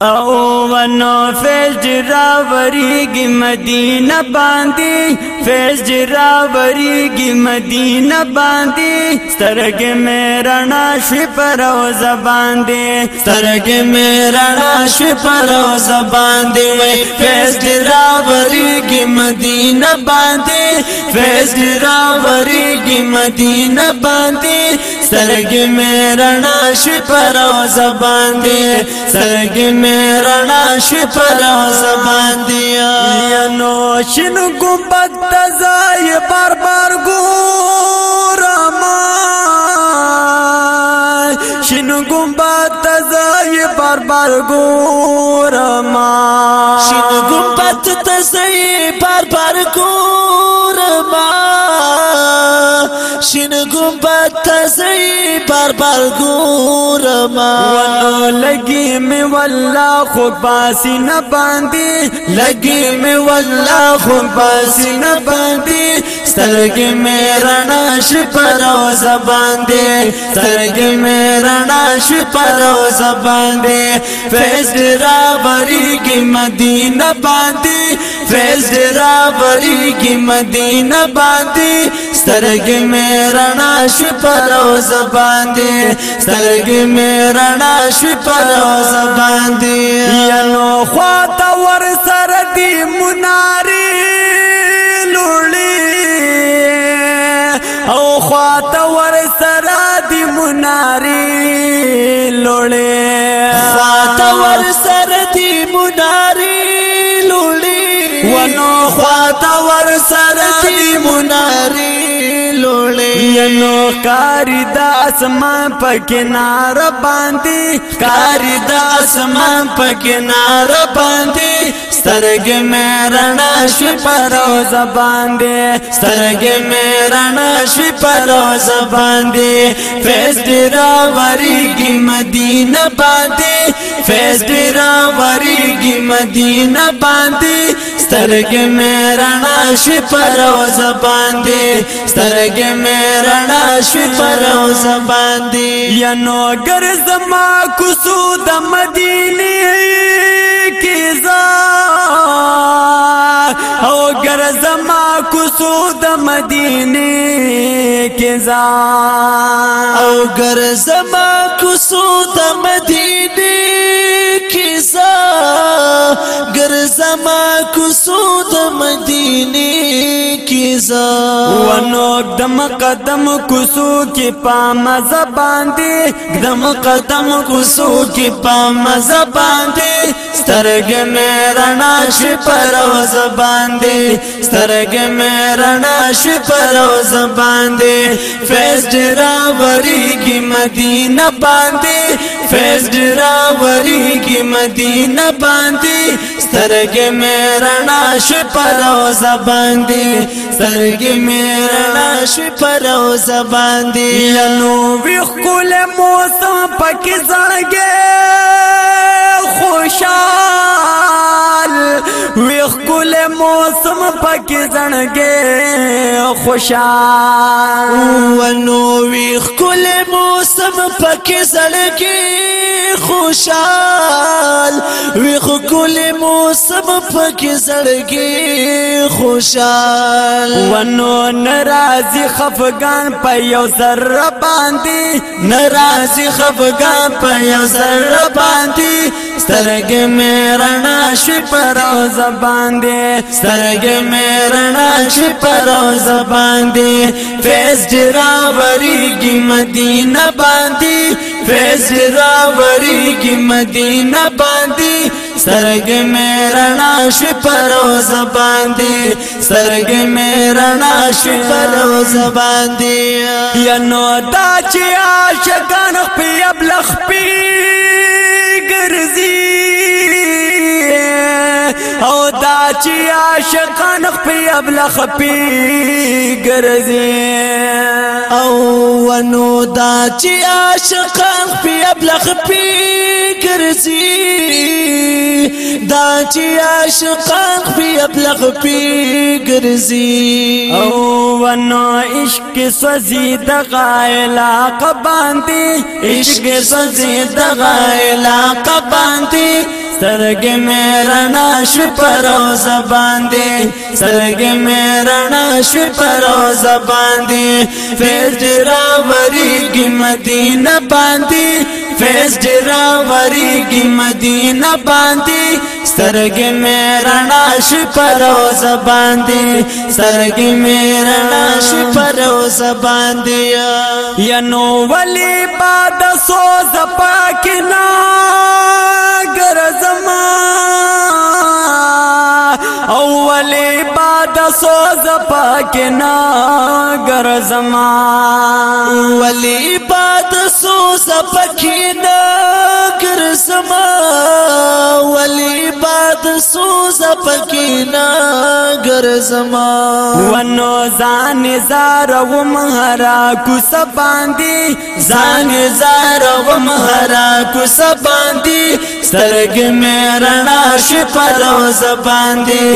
او ونو فیض جرا وریگی مدینہ باندی فیض جرا وریگی مدینہ باندی سترگ میں رنا شوی پر او زبان دی سترگ میں رنا شوی پر او زبان دی وی فیض جرا وریگی مدینہ باندی فیض جرا وریگی مدینہ باندی سرگ میرنا او زبان دی سرگ میران او زبان دی یا نوشن گمبت تزای بار بار گو رما شن تزای بار بار گو رما شن گت تس بار بر گورا شین ګمبا تزي بار بار ګورما ونو لګي می والله خو پاسي نه باندې لګي می والله خو پاسي نه باندې سترګې مې رڼا شي پر زبان دې سترګې مې رڼا شي پر زبان دې فیض را بری کې مدینه باندې فیض را بری کې مدینه باندې سترګې مې رڼا شي پر زبان دې سترګې مې رڼا شي پر زبان دې یا نو خوا ته ور سره دې مناره وړي ذات ور سر دی مناري لولي ونو خات ور سر دی مناري لولي ینو کاری داس ما پکنار باندې کاری داس ما پکنار باندې سترګې مې رڼا شي پروز باندې سترګې مې رڼا شي پروز باندې فیض دې راوريږي مدینه باندې فیض دې راوريږي مدینه باندې سترګې مې رڼا شي پروز باندې سترګې مې رڼا شي پروز باندې یا نو ګرځم ما کوسو د مدینه کې زا او ګرځم کوسو د مدینه کې زا او ګرځم کوسو د مدینه کې زا ګرځما کوسو د مدینه کې زا ونو دم قدم کوسو کې پام زبان دي دم قدم کوسو کې پام زبان دي سترګ مې رڼا شي پر زبان دي سترګ مې رڼا شي پر زبان دي فیض را وریږي مدینه باندې فیض را وریږي کی مدینہ باندی سترگ میرا ناش پروز باندی سترگ میرا ناش پروز باندی یا نووی خکول موسم پکی زرگی خوشال ویخ کل موسم پک زنگے خوشال ونو ویخ کل موسم پک زنگے خوشال ویخ کل موسم پک زنگے خوشال ونو نرازی خفگان پا یو ذر باندی نرازی خفگان پا یو ذر باندی سترګ مې رڼا شي پر زبان دي سترګ مې رڼا شي پر زبان دي فیس دراوريږي مدینه باندې فیس دراوريږي مدینه باندې سترګ مې رڼا شي پر زبان دي سترګ مې رڼا شي پر زبان دي یا نو دا چې عاشقان په چې عاشقان خپي ابل خپي ګرځي او ونو دا چې عاشقان خپي ابل خپي ګرځي دا چې عاشقان خپي ابل خپي ګرځي او ونو عشق سوزي د غایلا قباندي عشق سوزي د غایلا قباندي سترګې مې رڼا شو پروز باندې سترګې مې رڼا شو پروز باندې فیض راوریږي مدینه باندې فیض راوریږي مدینه باندې سترګې مې رڼا شو پروز باندې سترګې مې رڼا شو پروز باندې یا نو ولی باد سوز پاک نه پاک نا گر زما ولی پات سو سپکی نا گر زما ولی پات سو سپکی نا گر زما ونو ځان زار و مهرا کو سباندي ځان زار و مهرا کو سباندي سترګ مې رڼا شي پروز باندې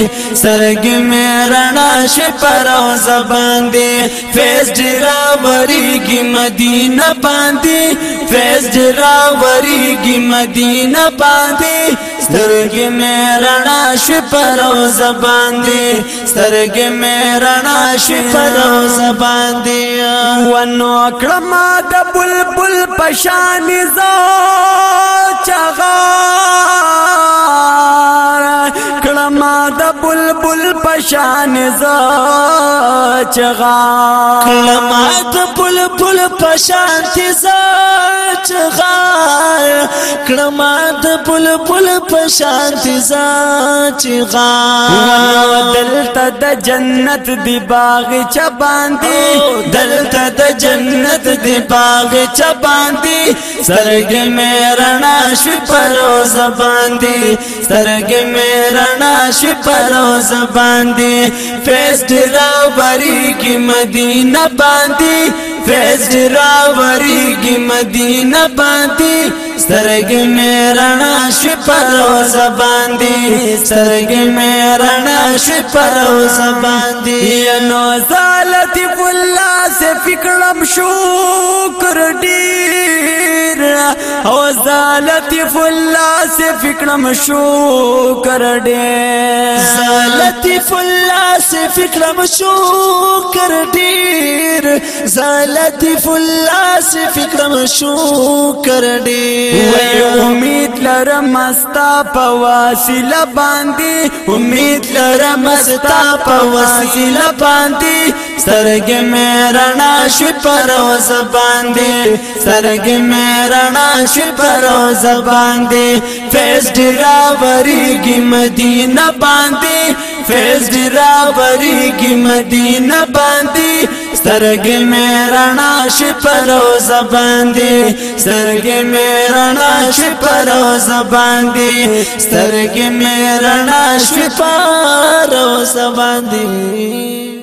سرګي مې رڼا شي پروز باندې فیض جرا وریږي مدینه باندې فیض جرا وریږي مدینه باندې سترګې مې رڼا شي پروز باندې سترګې مې رڼا شي پروز باندې ونو کړم د بلبل پشان زو چغا زما د بلبل پشان ز چغا کلمات بلبل ټول پشانتی زچ غار کړما د بلبل پشانتی زچ غار دلته د جنت دی باغ چ باندې دلته د جنت دی باغ چ باندې سرګ مې رڼا شو پروز باندې سرګ مې رڼا شو پروز باندې فیسټ را بری کی مدینه باندې فیض راوریږي مدینه باندې سترګې مې رڼا شي پروز باندې سترګې مې رڼا شي پروز باندې نو زالت ګل سے فکرم شکر ډیر او زالت فلا سے فکرم شو کر ډیر زالت فلا سے فکرم شو کر ډیر زالت فلا سے فکرم شو کر ډیر امید لرم استا په واسطه باندې امید لرم استا په واسطه باندې سرګې مې رڼا شوي پر اوس باندې سرګې مې رڼا شوي پر اوس باندې فیس ډرا وریږي مدینه باندې فیس ډرا وریږي مدینه باندې سرګې مې رڼا شوي پر اوس باندې سرګې مې رڼا شوي پر اوس باندې سرګې مې رڼا شوي پر اوس باندې